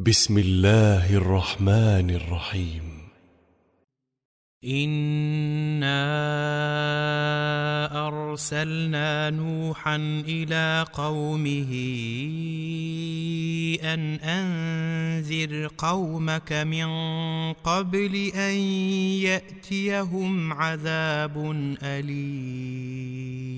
بسم الله الرحمن الرحيم. إنا أرسلنا نوحا إلى قومه أن أنذر قومك من قبل أن يأتيهم عذاب أليم.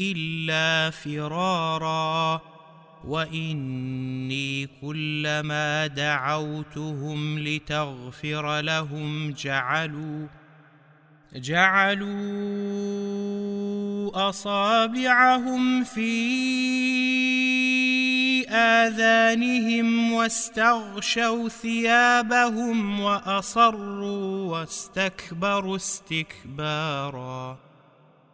إلا فرارا. وإني كلما دعوتهم لتغفر لهم جعلوا جعلوا أصابعهم في آذانهم واستغشوا ثيابهم وأصروا واستكبروا استكبارا.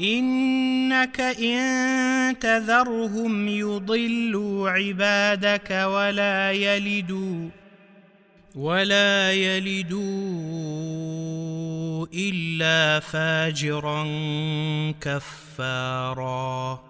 إنك إن تذرهم يضلوا عبادك ولا يلدوا ولا يلدوا إلا فاجرا كفارا